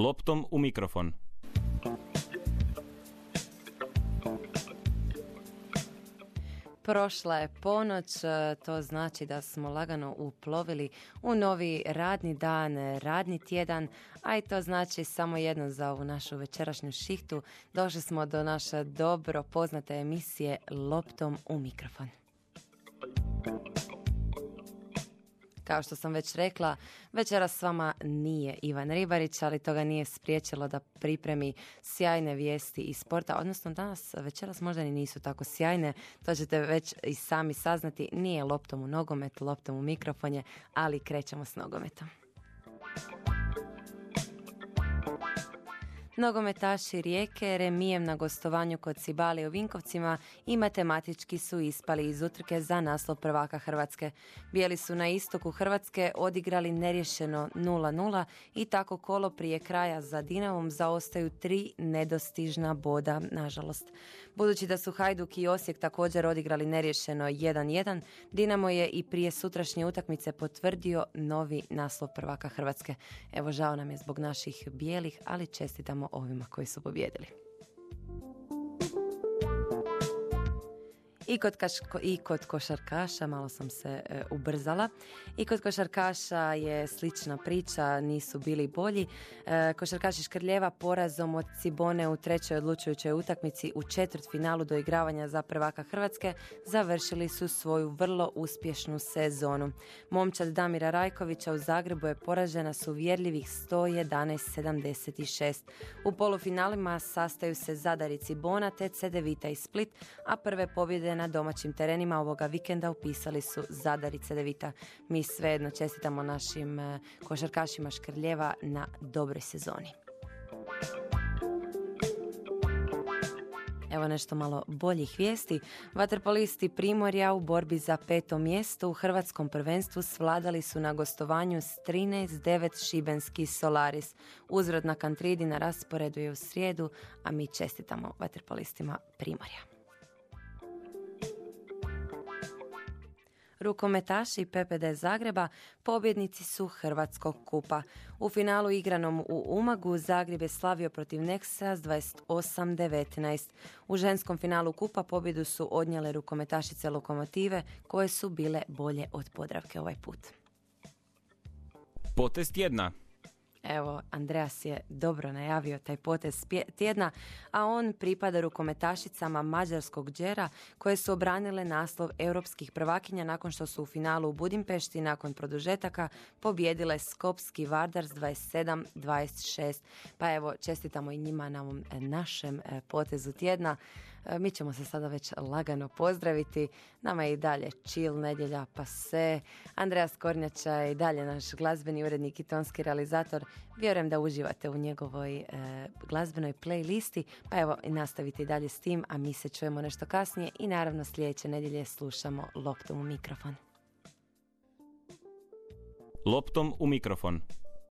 Loptom u mikrofon. Prošla je ponoć, e, to znači da smo lagano uplovili u novi radni dan, radni tjedan, a i to znači samo jedno za ovu našu večerašnju šihtu. Došli smo do naše dobro poznate emisije Loptom u mikrofon. Kao što sam već rekla, večeras s vama nije Ivan Ribarić, ali to ga nije spriječilo da pripremi sjajne vijesti iz sporta, odnosno danas večeras možda ni nisu tako sjajne, to ćete već i sami saznati, nije loptom u nogomet, loptom u mikrofonje, ali krećemo s nogometom. Nogometaši Rijeke remijem na gostovanju kod Cibali u Vinkovcima i matematički su ispali iz utrke za naslov prvaka Hrvatske. Bijeli su na istoku Hrvatske odigrali nerješeno 0-0 i tako kolo prije kraja za Dinavom zaostaju tri nedostižna boda, nažalost. Budući da su Hajduk i Osijek također odigrali nerješeno 1-1, Dinamo je i prije sutrašnje utakmice potvrdio novi naslov prvaka Hrvatske. Evo žao nam je zbog naših bijelih, ali čestitamo ovima koji su pobjedili. I kod, I kod košarkaša, malo sam se e, ubrzala, i kod košarkaša je slična priča, nisu bili bolji. E, košarkaši Škrljeva porazom od Cibone u trećoj odlučujućoj utakmici u četvrt finalu do igravanja za prvaka Hrvatske završili su svoju vrlo uspješnu sezonu. Momčad Damira Rajkovića u Zagrebu je poražena su uvjerljivih 111-76. U polufinalima sastaju se Zadar i Cibona te Cedevita i Split, a prve pobjede na domaćim terenima ovoga vikenda upisali su Zadarice Devita. Mi svejedno čestitamo našim eh, košarkašima Škrljeva na dobroj sezoni. Evo nešto malo boljih vijesti. Vaterpolisti Primorja u borbi za peto mjesto u hrvatskom prvenstvu svladali su na gostovanju s 13-9 Šibenski Solaris. Uzrod na Kantridi na rasporedu u srijedu, a mi čestitamo vaterpolistima Primorja. Rukometaši PPD Zagreba pobjednici su Hrvatskog kupa. U finalu igranom u Umagu Zagreb je slavio protiv Neksa s 28-19. U ženskom finalu kupa pobjedu su odnijele rukometašice Lokomotive koje su bile bolje od Podravke ovaj put. Potest jedna. Evo, Andreas je dobro najavio taj potez tjedna, a on pripada rukometašicama mađarskog džera koje su obranile naslov europskih prvakinja nakon što su u finalu u Budimpešti nakon produžetaka pobjedile Skopski Vardar s 27-26. Pa evo, čestitamo i njima na ovom našem e, potezu tjedna. E, mi ćemo se sada već lagano pozdraviti. Nama je i dalje chill nedjelja pa se. Andreas Kornjača je i dalje naš glazbeni urednik i tonski realizator. Vjerujem da uživate u njegovoj e, glazbenoj playlisti. Pa evo, nastavite i dalje s tim, a mi se čujemo nešto kasnije i naravno sljedeće nedjelje slušamo Loptom u mikrofon. Loptom u mikrofon.